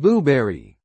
Blueberry.